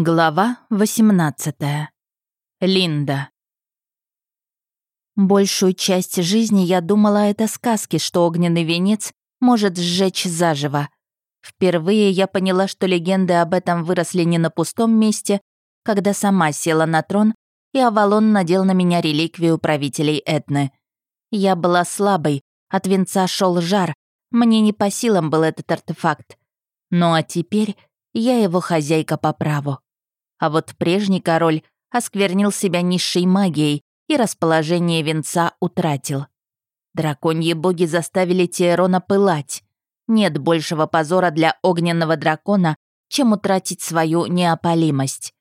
Глава 18. Линда. Большую часть жизни я думала, это сказки, что огненный венец может сжечь заживо. Впервые я поняла, что легенды об этом выросли не на пустом месте, когда сама села на трон, и Авалон надел на меня реликвию правителей Этны. Я была слабой, от венца шел жар, мне не по силам был этот артефакт. Ну а теперь я его хозяйка по праву. А вот прежний король осквернил себя низшей магией и расположение венца утратил. Драконьи боги заставили Тиерона пылать. Нет большего позора для огненного дракона, чем утратить свою неопалимость.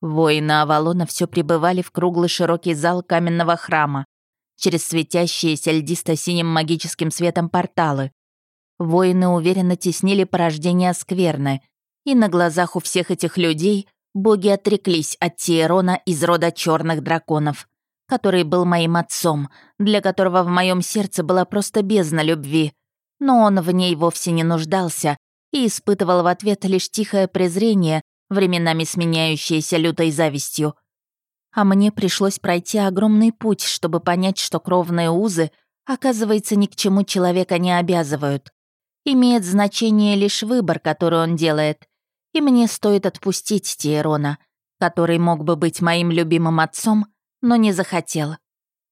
Воины Авалона все пребывали в круглый широкий зал каменного храма, через светящиеся льдисто-синим магическим светом порталы. Воины уверенно теснили порождение скверны, и на глазах у всех этих людей боги отреклись от Тиерона из рода черных драконов, который был моим отцом, для которого в моем сердце была просто бездна любви. Но он в ней вовсе не нуждался и испытывал в ответ лишь тихое презрение, временами сменяющееся лютой завистью. А мне пришлось пройти огромный путь, чтобы понять, что кровные узы, оказывается, ни к чему человека не обязывают. Имеет значение лишь выбор, который он делает — и мне стоит отпустить Тиерона, который мог бы быть моим любимым отцом, но не захотел.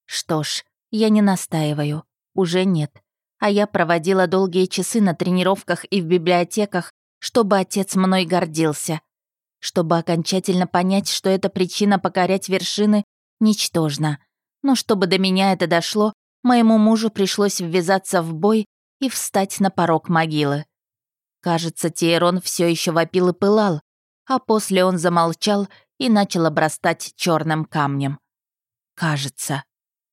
Что ж, я не настаиваю, уже нет. А я проводила долгие часы на тренировках и в библиотеках, чтобы отец мной гордился. Чтобы окончательно понять, что эта причина покорять вершины ничтожна. Но чтобы до меня это дошло, моему мужу пришлось ввязаться в бой и встать на порог могилы. Кажется, Тиерон все еще вопил и пылал, а после он замолчал и начал обрастать черным камнем. Кажется.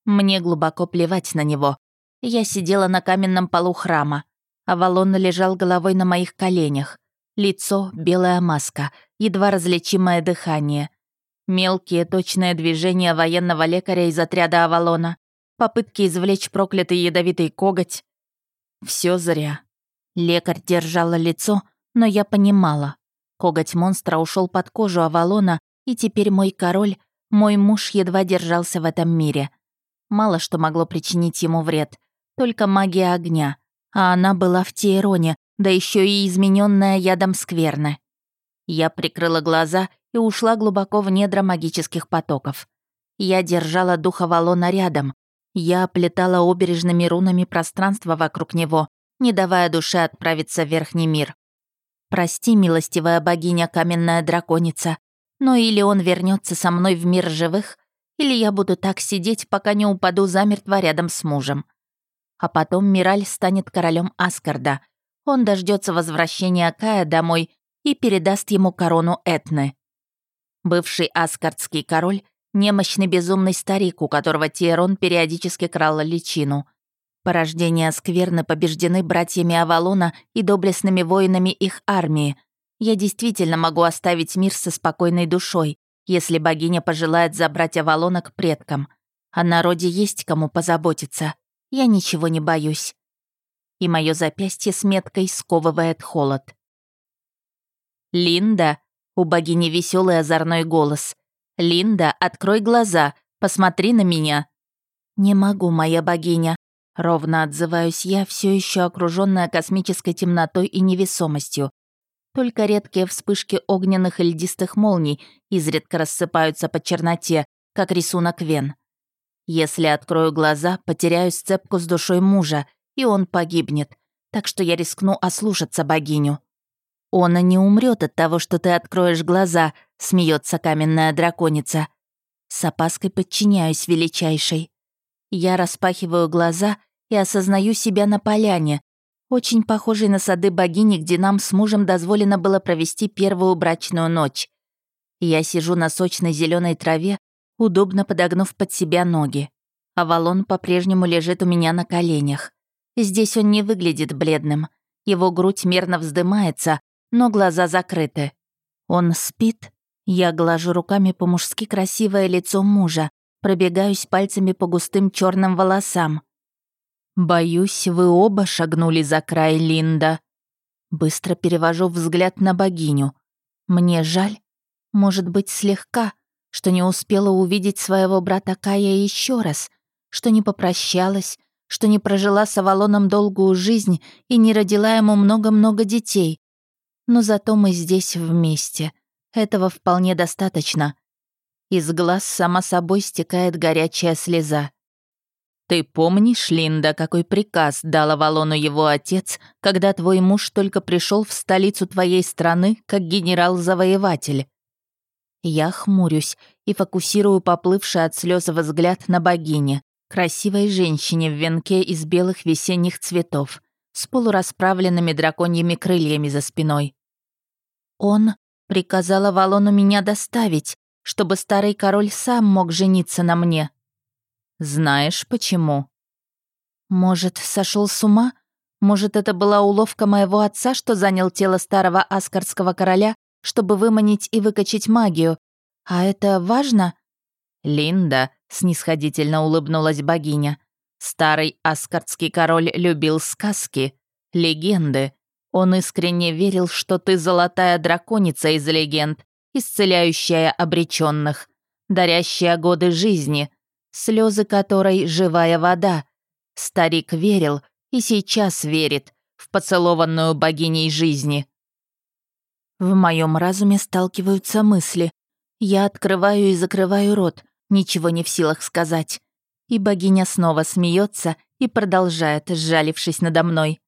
Мне глубоко плевать на него. Я сидела на каменном полу храма. Авалон лежал головой на моих коленях. Лицо — белая маска, едва различимое дыхание. Мелкие точные движения военного лекаря из отряда Авалона. Попытки извлечь проклятый ядовитый коготь. Все зря. Лекарь держала лицо, но я понимала. Коготь монстра ушел под кожу Авалона, и теперь мой король, мой муж едва держался в этом мире. Мало что могло причинить ему вред, только магия огня. А она была в Тиероне, да еще и измененная ядом скверны. Я прикрыла глаза и ушла глубоко в недра магических потоков. Я держала духа Валона рядом. Я оплетала обережными рунами пространство вокруг него, не давая душе отправиться в верхний мир. Прости, милостивая богиня каменная драконица, но или он вернется со мной в мир живых, или я буду так сидеть, пока не упаду замертво рядом с мужем. А потом Мираль станет королем Аскарда. Он дождется возвращения Кая домой и передаст ему корону Этны. Бывший аскардский король — немощный безумный старик, у которого Тиерон периодически крал личину — Порождения скверны побеждены братьями Авалона и доблестными воинами их армии. Я действительно могу оставить мир со спокойной душой, если богиня пожелает забрать Авалона к предкам. О народе есть кому позаботиться. Я ничего не боюсь. И мое запястье с меткой сковывает холод. «Линда!» — у богини веселый озорной голос. «Линда, открой глаза, посмотри на меня!» «Не могу, моя богиня», Ровно отзываюсь я, все еще окруженная космической темнотой и невесомостью. Только редкие вспышки огненных и льдистых молний изредка рассыпаются по черноте, как рисунок вен. Если открою глаза, потеряю сцепку с душой мужа, и он погибнет, так что я рискну ослушаться богиню. «Он не умрет от того, что ты откроешь глаза», — смеется каменная драконица. С опаской подчиняюсь величайшей. Я распахиваю глаза и осознаю себя на поляне, очень похожей на сады богини, где нам с мужем дозволено было провести первую брачную ночь. Я сижу на сочной зеленой траве, удобно подогнув под себя ноги. Авалон по-прежнему лежит у меня на коленях. Здесь он не выглядит бледным. Его грудь мерно вздымается, но глаза закрыты. Он спит. Я глажу руками по-мужски красивое лицо мужа, пробегаюсь пальцами по густым черным волосам. «Боюсь, вы оба шагнули за край Линда». Быстро перевожу взгляд на богиню. Мне жаль. Может быть, слегка, что не успела увидеть своего брата Кая еще раз, что не попрощалась, что не прожила с Авалоном долгую жизнь и не родила ему много-много детей. Но зато мы здесь вместе. Этого вполне достаточно. Из глаз сама собой стекает горячая слеза. «Ты помнишь, Линда, какой приказ дал Авалону его отец, когда твой муж только пришел в столицу твоей страны как генерал-завоеватель?» Я хмурюсь и фокусирую поплывший от слез взгляд на богине, красивой женщине в венке из белых весенних цветов, с полурасправленными драконьими крыльями за спиной. Он приказал Авалону меня доставить, чтобы старый король сам мог жениться на мне. Знаешь почему? Может, сошел с ума? Может, это была уловка моего отца, что занял тело старого аскарского короля, чтобы выманить и выкачать магию? А это важно? Линда, снисходительно улыбнулась богиня. Старый аскардский король любил сказки, легенды. Он искренне верил, что ты золотая драконица из легенд, исцеляющая обреченных, дарящая годы жизни, слезы которой живая вода. Старик верил и сейчас верит в поцелованную богиней жизни. В моем разуме сталкиваются мысли. Я открываю и закрываю рот, ничего не в силах сказать. И богиня снова смеется и продолжает, сжалившись надо мной.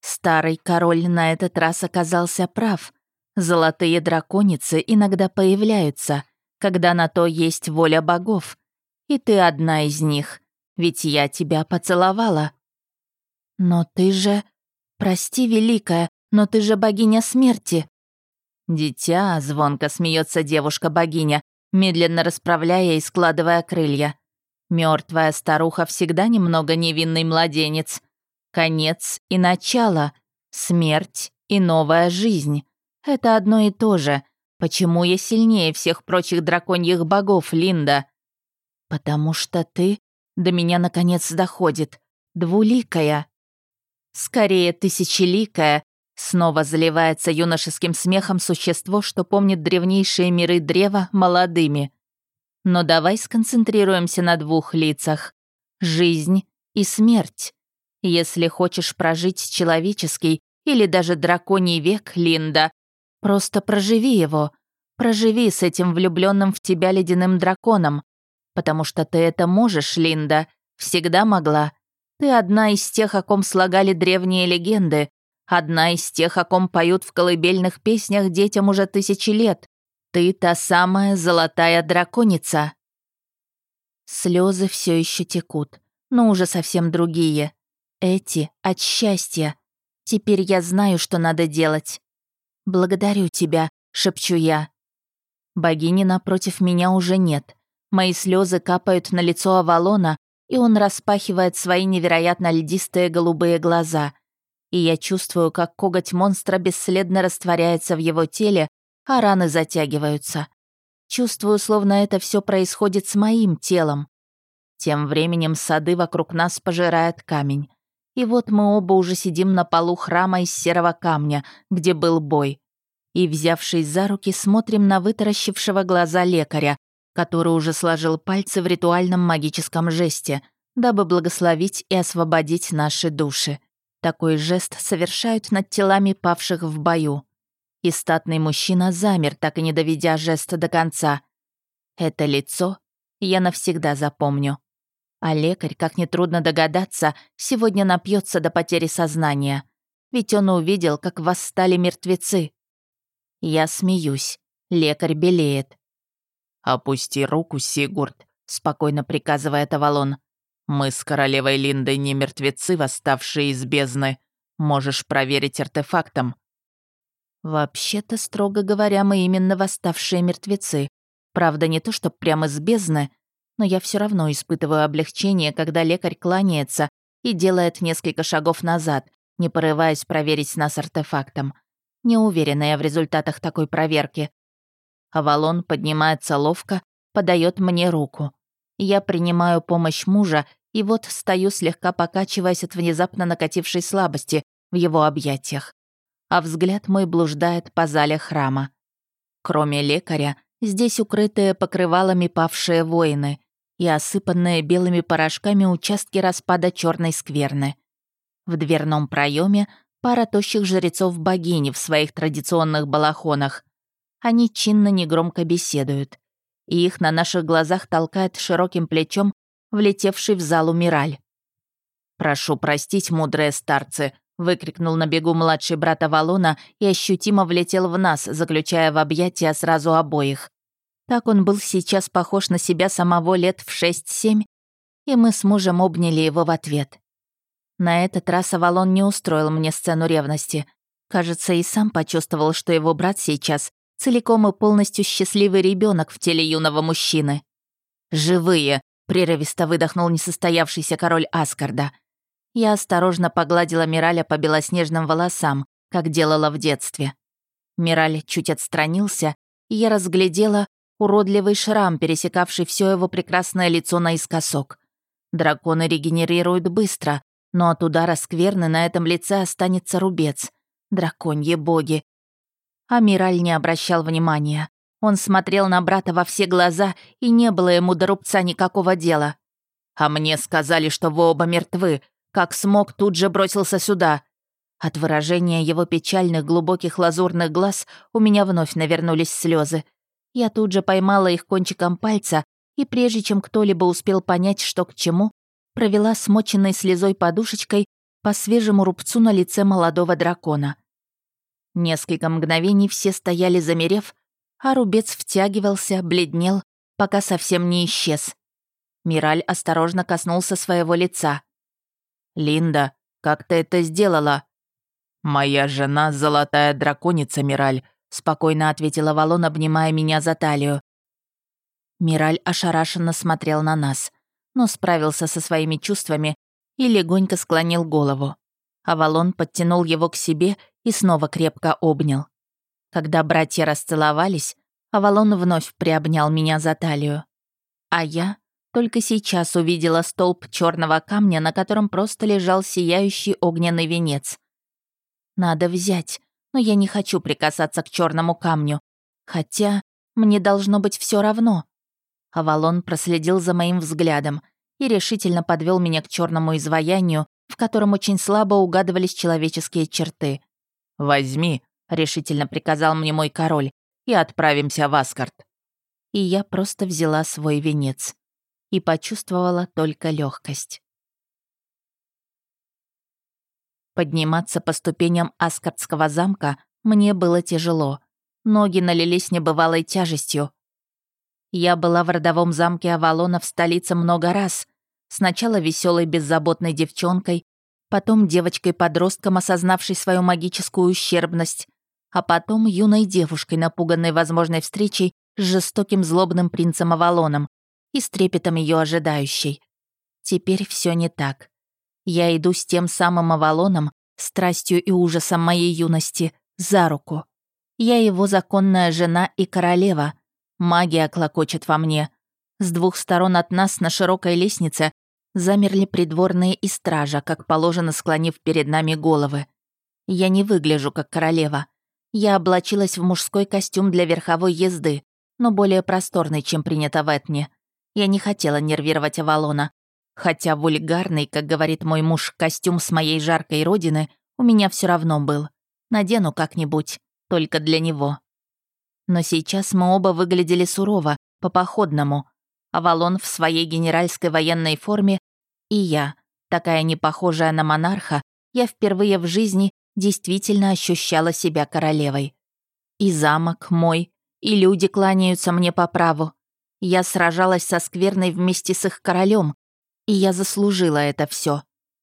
Старый король на этот раз оказался прав. Золотые драконицы иногда появляются, когда на то есть воля богов. И ты одна из них, ведь я тебя поцеловала. Но ты же... Прости, Великая, но ты же богиня смерти. Дитя, звонко смеется девушка-богиня, медленно расправляя и складывая крылья. Мертвая старуха всегда немного невинный младенец. Конец и начало, смерть и новая жизнь. Это одно и то же. Почему я сильнее всех прочих драконьих богов, Линда? Потому что ты до меня наконец доходит. Двуликая. Скорее, тысячеликая. Снова заливается юношеским смехом существо, что помнит древнейшие миры древа молодыми. Но давай сконцентрируемся на двух лицах. Жизнь и смерть. Если хочешь прожить человеческий или даже драконий век, Линда, просто проживи его. Проживи с этим влюбленным в тебя ледяным драконом. Потому что ты это можешь, Линда. Всегда могла. Ты одна из тех, о ком слагали древние легенды. Одна из тех, о ком поют в колыбельных песнях детям уже тысячи лет. Ты та самая золотая драконица. Слезы все еще текут, но уже совсем другие. Эти от счастья. Теперь я знаю, что надо делать. «Благодарю тебя», — шепчу я. Богини напротив меня уже нет. Мои слезы капают на лицо Авалона, и он распахивает свои невероятно льдистые голубые глаза. И я чувствую, как коготь монстра бесследно растворяется в его теле, а раны затягиваются. Чувствую, словно это все происходит с моим телом. Тем временем сады вокруг нас пожирает камень. И вот мы оба уже сидим на полу храма из серого камня, где был бой. И, взявшись за руки, смотрим на вытаращившего глаза лекаря, который уже сложил пальцы в ритуальном магическом жесте, дабы благословить и освободить наши души. Такой жест совершают над телами павших в бою. И статный мужчина замер, так и не доведя жеста до конца. Это лицо я навсегда запомню. А лекарь, как нетрудно догадаться, сегодня напьется до потери сознания. Ведь он увидел, как восстали мертвецы. Я смеюсь. Лекарь белеет. «Опусти руку, Сигурд», — спокойно приказывает Авалон. «Мы с королевой Линдой не мертвецы, восставшие из бездны. Можешь проверить артефактом». «Вообще-то, строго говоря, мы именно восставшие мертвецы. Правда, не то, что прямо из бездны, но я все равно испытываю облегчение, когда лекарь кланяется и делает несколько шагов назад, не порываясь проверить нас артефактом. Не уверена я в результатах такой проверки, Авалон поднимается ловко, подает мне руку. Я принимаю помощь мужа и вот стою, слегка покачиваясь от внезапно накатившей слабости в его объятиях. А взгляд мой блуждает по зале храма. Кроме лекаря, здесь укрытые покрывалами павшие воины и осыпанные белыми порошками участки распада черной скверны. В дверном проеме пара тощих жрецов богини в своих традиционных балахонах. Они чинно негромко беседуют. И их на наших глазах толкает широким плечом влетевший в залу Мираль. «Прошу простить, мудрые старцы», — выкрикнул на бегу младший брат Авалона и ощутимо влетел в нас, заключая в объятия сразу обоих. Так он был сейчас похож на себя самого лет в шесть-семь, и мы с мужем обняли его в ответ. На этот раз Авалон не устроил мне сцену ревности. Кажется, и сам почувствовал, что его брат сейчас целиком и полностью счастливый ребенок в теле юного мужчины. «Живые!» — прерывисто выдохнул несостоявшийся король Аскарда. Я осторожно погладила Мираля по белоснежным волосам, как делала в детстве. Мираль чуть отстранился, и я разглядела уродливый шрам, пересекавший все его прекрасное лицо наискосок. Драконы регенерируют быстро, но от удара скверны на этом лице останется рубец. Драконьи боги. А Мираль не обращал внимания. Он смотрел на брата во все глаза, и не было ему до рубца никакого дела. «А мне сказали, что вы оба мертвы», как смог, тут же бросился сюда. От выражения его печальных глубоких лазурных глаз у меня вновь навернулись слезы. Я тут же поймала их кончиком пальца, и прежде чем кто-либо успел понять, что к чему, провела смоченной слезой подушечкой по свежему рубцу на лице молодого дракона. Несколько мгновений все стояли замерев, а рубец втягивался, бледнел, пока совсем не исчез. Мираль осторожно коснулся своего лица. «Линда, как ты это сделала?» «Моя жена — золотая драконица, Мираль», — спокойно ответила Валон, обнимая меня за талию. Мираль ошарашенно смотрел на нас, но справился со своими чувствами и легонько склонил голову. Авалон подтянул его к себе и снова крепко обнял. Когда братья расцеловались, Авалон вновь приобнял меня за талию. А я только сейчас увидела столб черного камня, на котором просто лежал сияющий огненный венец. Надо взять, но я не хочу прикасаться к черному камню. Хотя мне должно быть все равно. Авалон проследил за моим взглядом и решительно подвел меня к черному изваянию, в котором очень слабо угадывались человеческие черты. «Возьми», — решительно приказал мне мой король, «и отправимся в Аскарт». И я просто взяла свой венец и почувствовала только легкость. Подниматься по ступеням Аскардского замка мне было тяжело. Ноги налились небывалой тяжестью. Я была в родовом замке Авалона в столице много раз. Сначала веселой беззаботной девчонкой, потом девочкой-подростком, осознавшей свою магическую ущербность, а потом юной девушкой, напуганной возможной встречей с жестоким злобным принцем Авалоном, и с трепетом ее ожидающей. Теперь все не так. Я иду с тем самым Авалоном, страстью и ужасом моей юности, за руку. Я его законная жена и королева. Магия клокочет во мне. С двух сторон от нас на широкой лестнице замерли придворные и стража, как положено склонив перед нами головы. Я не выгляжу как королева. Я облачилась в мужской костюм для верховой езды, но более просторный, чем принято в Этне. Я не хотела нервировать Авалона. Хотя вульгарный, как говорит мой муж, костюм с моей жаркой родины у меня все равно был. Надену как-нибудь, только для него. Но сейчас мы оба выглядели сурово, по-походному. Авалон в своей генеральской военной форме и я, такая непохожая на монарха, я впервые в жизни действительно ощущала себя королевой. И замок мой, и люди кланяются мне по праву. Я сражалась со скверной вместе с их королем, и я заслужила это все.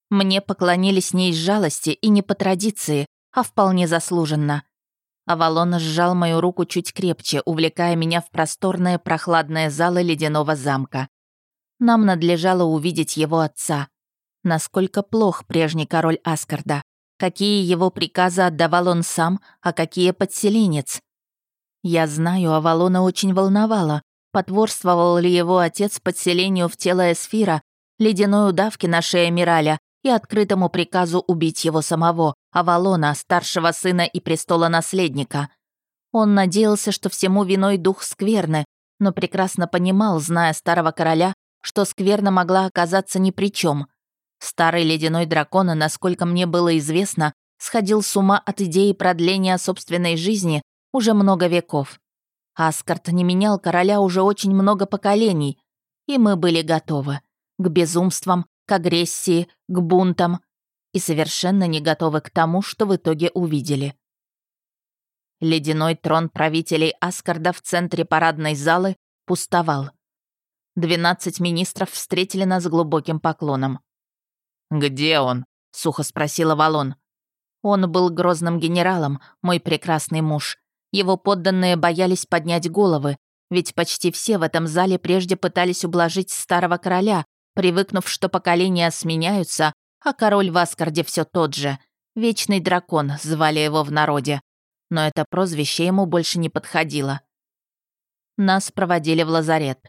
Мне поклонились не из жалости и не по традиции, а вполне заслуженно. Авалон сжал мою руку чуть крепче, увлекая меня в просторные прохладные залы ледяного замка. Нам надлежало увидеть его отца. Насколько плох прежний король Аскарда. Какие его приказы отдавал он сам, а какие подселенец. Я знаю, Авалона очень волновало, Потворствовал ли его отец подселению в тело Эсфира, ледяной удавки на шее Мираля и открытому приказу убить его самого, Авалона, старшего сына и престола наследника. Он надеялся, что всему виной дух скверны, но прекрасно понимал, зная старого короля, что скверна могла оказаться ни при чем. Старый ледяной дракон, насколько мне было известно, сходил с ума от идеи продления собственной жизни уже много веков. Аскарт не менял короля уже очень много поколений, и мы были готовы к безумствам, к агрессии, к бунтам и совершенно не готовы к тому, что в итоге увидели. Ледяной трон правителей Аскарда в центре парадной залы пустовал. Двенадцать министров встретили нас глубоким поклоном. «Где он?» — сухо спросила Валон. Он был грозным генералом, мой прекрасный муж. Его подданные боялись поднять головы, ведь почти все в этом зале прежде пытались ублажить старого короля, привыкнув, что поколения сменяются, а король в Аскарде все тот же. Вечный дракон, звали его в народе. Но это прозвище ему больше не подходило. Нас проводили в лазарет.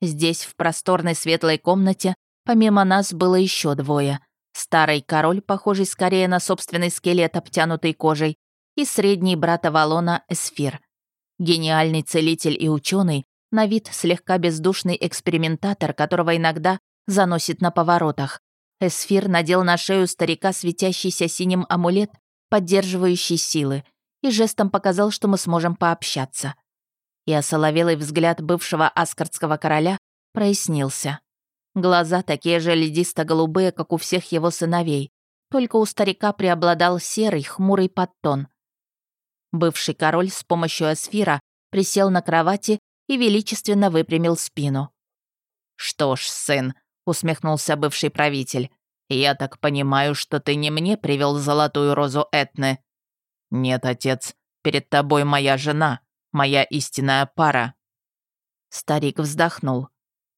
Здесь, в просторной светлой комнате, помимо нас было еще двое. Старый король, похожий скорее на собственный скелет, обтянутый кожей, и средний брат Авалона Эсфир. Гениальный целитель и ученый, на вид слегка бездушный экспериментатор, которого иногда заносит на поворотах. Эсфир надел на шею старика светящийся синим амулет, поддерживающий силы, и жестом показал, что мы сможем пообщаться. И осоловелый взгляд бывшего аскардского короля прояснился. Глаза такие же ледисто-голубые, как у всех его сыновей. Только у старика преобладал серый, хмурый подтон. Бывший король с помощью эсфира присел на кровати и величественно выпрямил спину. «Что ж, сын», — усмехнулся бывший правитель, «я так понимаю, что ты не мне привел золотую розу Этны?» «Нет, отец, перед тобой моя жена, моя истинная пара». Старик вздохнул.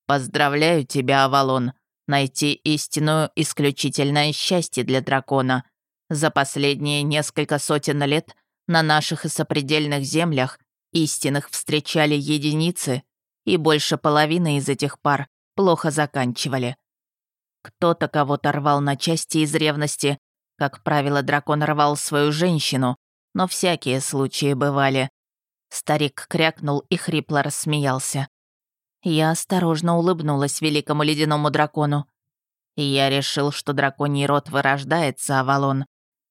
«Поздравляю тебя, Авалон. Найти истинную исключительное счастье для дракона. За последние несколько сотен лет на наших и сопредельных землях истинных встречали единицы, и больше половины из этих пар плохо заканчивали. Кто-то кого-то рвал на части из ревности. Как правило, дракон рвал свою женщину, но всякие случаи бывали. Старик крякнул и хрипло рассмеялся. Я осторожно улыбнулась великому ледяному дракону. я решил, что драконий род вырождается, Авалон.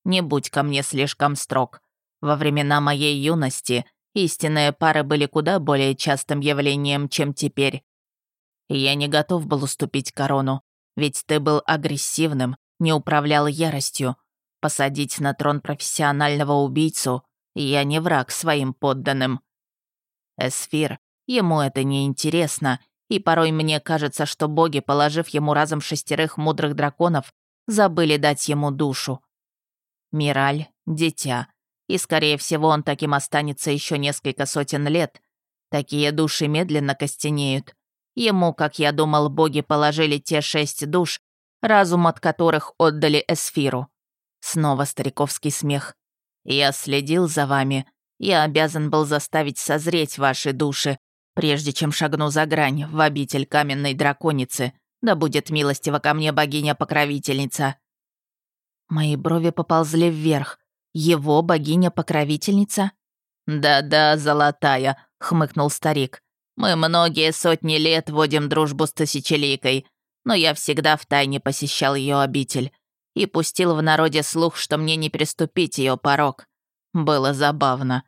Не будь ко мне слишком строг. Во времена моей юности истинные пары были куда более частым явлением, чем теперь. Я не готов был уступить корону, ведь ты был агрессивным, не управлял яростью. Посадить на трон профессионального убийцу я не враг своим подданным. Эсфир Ему это не интересно, и порой мне кажется, что боги, положив ему разом шестерых мудрых драконов, забыли дать ему душу. Мираль — дитя, и, скорее всего, он таким останется еще несколько сотен лет. Такие души медленно костенеют. Ему, как я думал, боги положили те шесть душ, разум от которых отдали Эсфиру. Снова стариковский смех. Я следил за вами. Я обязан был заставить созреть ваши души, прежде чем шагну за грань в обитель каменной драконицы, да будет милостива ко мне богиня-покровительница». Мои брови поползли вверх. Его богиня-покровительница? «Да-да, золотая», — хмыкнул старик. «Мы многие сотни лет водим дружбу с Тысячеликой, но я всегда втайне посещал ее обитель и пустил в народе слух, что мне не переступить ее порог. Было забавно.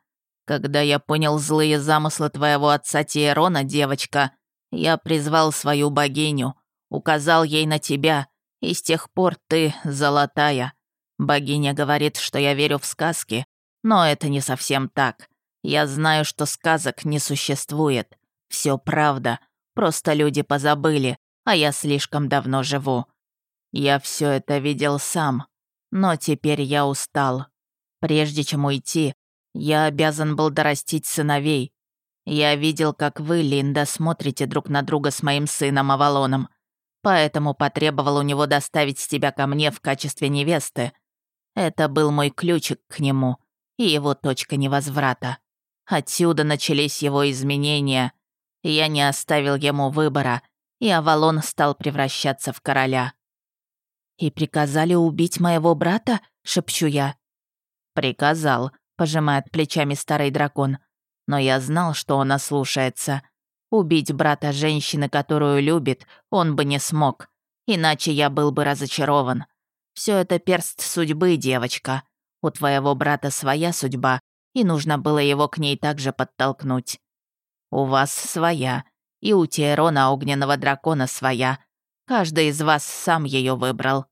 Когда я понял злые замыслы твоего отца Тиерона, девочка, я призвал свою богиню, указал ей на тебя, и с тех пор ты золотая. Богиня говорит, что я верю в сказки, но это не совсем так. Я знаю, что сказок не существует. Все правда, просто люди позабыли, а я слишком давно живу. Я все это видел сам, но теперь я устал. Прежде чем уйти, я обязан был дорастить сыновей. Я видел, как вы, Линда, смотрите друг на друга с моим сыном Авалоном. Поэтому потребовал у него доставить тебя ко мне в качестве невесты. Это был мой ключик к нему и его точка невозврата. Отсюда начались его изменения. Я не оставил ему выбора, и Авалон стал превращаться в короля. «И приказали убить моего брата?» — шепчу я. «Приказал», пожимает плечами старый дракон. Но я знал, что он ослушается. Убить брата женщины, которую любит, он бы не смог. Иначе я был бы разочарован. Все это перст судьбы, девочка. У твоего брата своя судьба, и нужно было его к ней также подтолкнуть. У вас своя, и у Тиерона огненного дракона своя. Каждый из вас сам ее выбрал.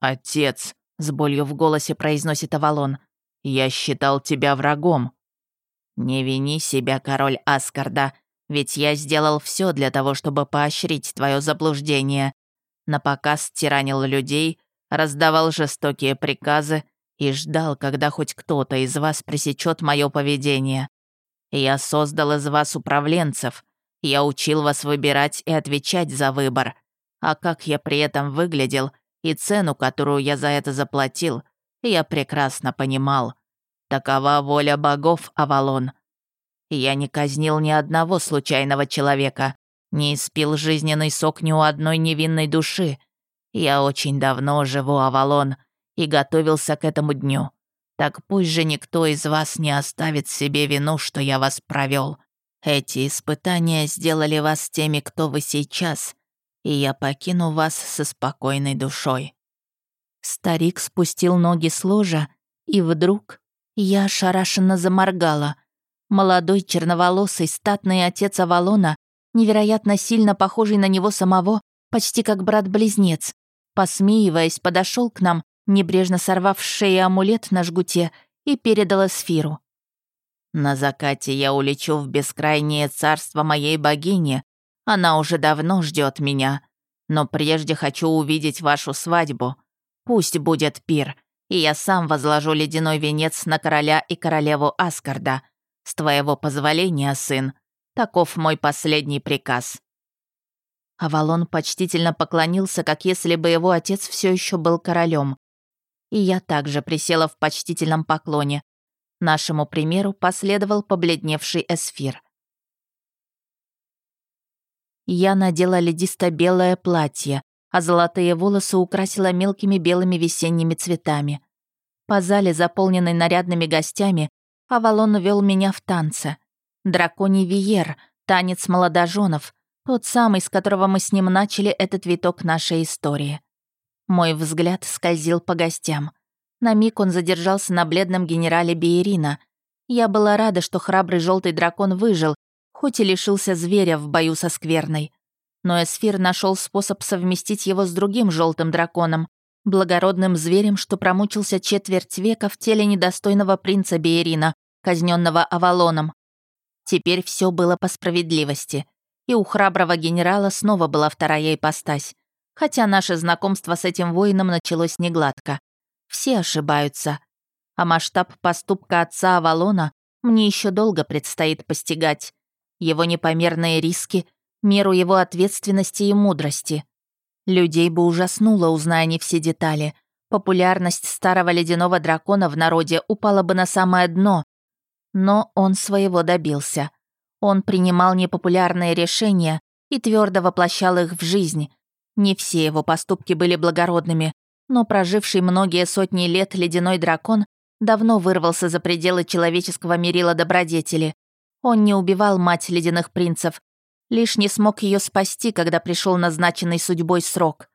«Отец», — с болью в голосе произносит Авалон, — «я считал тебя врагом». «Не вини себя, король Аскарда, ведь я сделал все для того, чтобы поощрить твое заблуждение. На показ тиранил людей, раздавал жестокие приказы и ждал, когда хоть кто-то из вас пресечет мое поведение. Я создал из вас управленцев. Я учил вас выбирать и отвечать за выбор. А как я при этом выглядел и цену, которую я за это заплатил, я прекрасно понимал. Такова воля богов, Авалон. Я не казнил ни одного случайного человека, не испил жизненный сок ни у одной невинной души. Я очень давно живу, Авалон, и готовился к этому дню. Так пусть же никто из вас не оставит себе вину, что я вас провел. Эти испытания сделали вас теми, кто вы сейчас, и я покину вас со спокойной душой». Старик спустил ноги с ложа, и вдруг я ошарашенно заморгала. Молодой черноволосый статный отец Авалона, невероятно сильно похожий на него самого, почти как брат-близнец, посмеиваясь, подошел к нам, небрежно сорвав с шеи амулет на жгуте и передал эсфиру. «На закате я улечу в бескрайнее царство моей богини, она уже давно ждет меня. Но прежде хочу увидеть вашу свадьбу. Пусть будет пир, и я сам возложу ледяной венец на короля и королеву Аскарда. С твоего позволения, сын. Таков мой последний приказ». Авалон почтительно поклонился, как если бы его отец все еще был королем. И я также присела в почтительном поклоне. Нашему примеру последовал побледневший эсфир. Я надела ледисто-белое платье, а золотые волосы украсила мелкими белыми весенними цветами. По зале, заполненной нарядными гостями, Авалон вел меня в танце. Драконий виер, танец молодоженов, тот самый, с которого мы с ним начали этот виток нашей истории. Мой взгляд скользил по гостям. На миг он задержался на бледном генерале Биерина. Я была рада, что храбрый желтый дракон выжил хоть и лишился зверя в бою со скверной. Но Эсфир нашел способ совместить его с другим желтым драконом, благородным зверем, что промучился четверть века в теле недостойного принца Биерина, казненного Авалоном. Теперь все было по справедливости. И у храброго генерала снова была вторая ипостась. Хотя наше знакомство с этим воином началось негладко. Все ошибаются. А масштаб поступка отца Авалона мне еще долго предстоит постигать его непомерные риски, меру его ответственности и мудрости. Людей бы ужаснуло, узная не все детали. Популярность старого ледяного дракона в народе упала бы на самое дно. Но он своего добился. Он принимал непопулярные решения и твердо воплощал их в жизнь. Не все его поступки были благородными, но проживший многие сотни лет ледяной дракон давно вырвался за пределы человеческого мерила добродетели он не убивал мать ледяных принцев, лишь не смог ее спасти, когда пришел назначенный судьбой срок.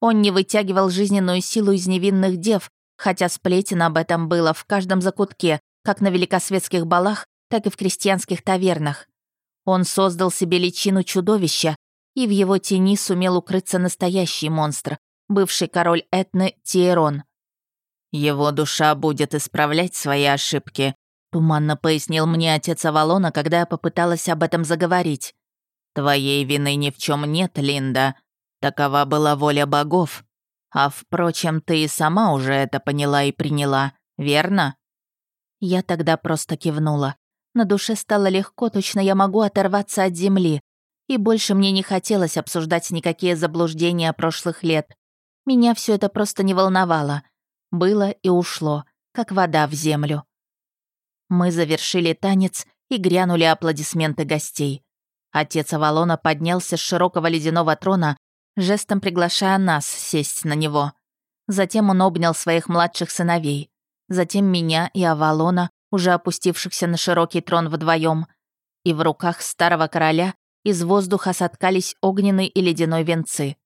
Он не вытягивал жизненную силу из невинных дев, хотя сплетен об этом было в каждом закутке, как на великосветских балах, так и в крестьянских тавернах. Он создал себе личину чудовища, и в его тени сумел укрыться настоящий монстр, бывший король Этны Тиерон. Его душа будет исправлять свои ошибки, Туманно пояснил мне отец Авалона, когда я попыталась об этом заговорить. «Твоей вины ни в чем нет, Линда. Такова была воля богов. А впрочем, ты и сама уже это поняла и приняла, верно?» Я тогда просто кивнула. На душе стало легко, точно я могу оторваться от земли. И больше мне не хотелось обсуждать никакие заблуждения прошлых лет. Меня все это просто не волновало. Было и ушло, как вода в землю. Мы завершили танец и грянули аплодисменты гостей. Отец Авалона поднялся с широкого ледяного трона, жестом приглашая нас сесть на него. Затем он обнял своих младших сыновей. Затем меня и Авалона, уже опустившихся на широкий трон вдвоем, и в руках старого короля из воздуха соткались огненный и ледяной венцы.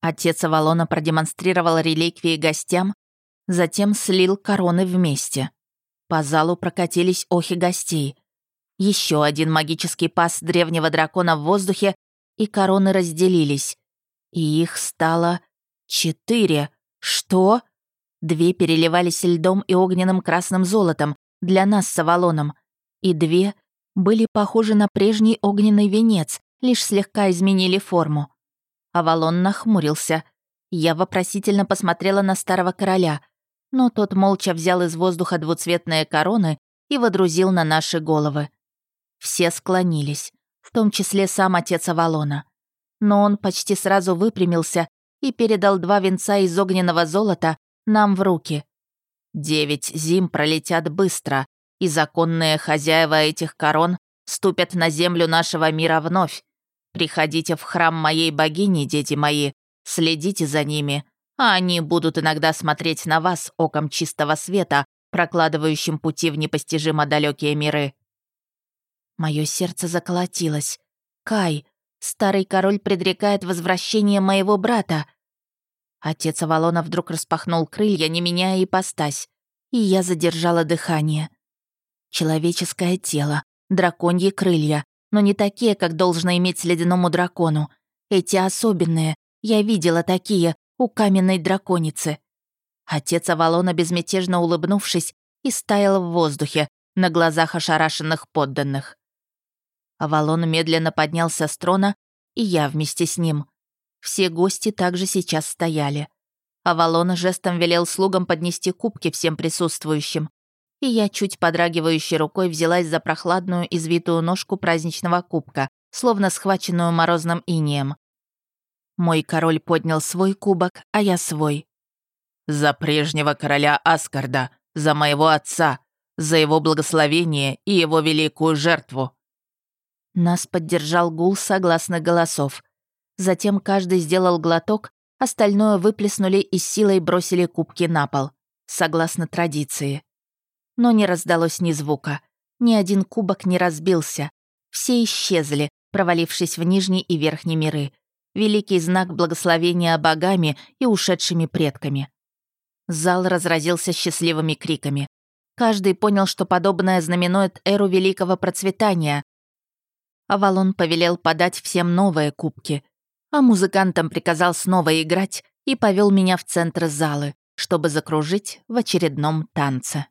Отец Авалона продемонстрировал реликвии гостям, затем слил короны вместе. По залу прокатились охи гостей. Еще один магический пас древнего дракона в воздухе, и короны разделились. И их стало четыре. Что? Две переливались льдом и огненным красным золотом для нас с Авалоном, и две были похожи на прежний огненный венец, лишь слегка изменили форму. Авалон нахмурился. Я вопросительно посмотрела на старого короля, но тот молча взял из воздуха двуцветные короны и водрузил на наши головы. Все склонились, в том числе сам отец Авалона. Но он почти сразу выпрямился и передал два венца из огненного золота нам в руки. Девять зим пролетят быстро, и законные хозяева этих корон ступят на землю нашего мира вновь. Приходите в храм моей богини, дети мои, следите за ними, а они будут иногда смотреть на вас оком чистого света, прокладывающим пути в непостижимо далекие миры. Мое сердце заколотилось. Кай, старый король предрекает возвращение моего брата. Отец Авалона вдруг распахнул крылья, не меняя ипостась, и я задержала дыхание. Человеческое тело, драконьи крылья, но не такие, как должно иметь ледяному дракону. Эти особенные, я видела такие у каменной драконицы. Отец Авалона, безмятежно улыбнувшись, и стаял в воздухе на глазах ошарашенных подданных. Авалон медленно поднялся с трона, и я вместе с ним. Все гости также сейчас стояли. Авалон жестом велел слугам поднести кубки всем присутствующим, и я чуть подрагивающей рукой взялась за прохладную извитую ножку праздничного кубка, словно схваченную морозным инеем. Мой король поднял свой кубок, а я свой. «За прежнего короля Аскарда, за моего отца, за его благословение и его великую жертву», нас поддержал гул согласных голосов. Затем каждый сделал глоток, остальное выплеснули и силой бросили кубки на пол, согласно традиции. Но не раздалось ни звука. Ни один кубок не разбился. Все исчезли, провалившись в нижний и верхний миры. Великий знак благословения богами и ушедшими предками. Зал разразился счастливыми криками. Каждый понял, что подобное знаменует эру великого процветания, Авалон повелел подать всем новые кубки, а музыкантам приказал снова играть и повел меня в центр залы, чтобы закружить в очередном танце.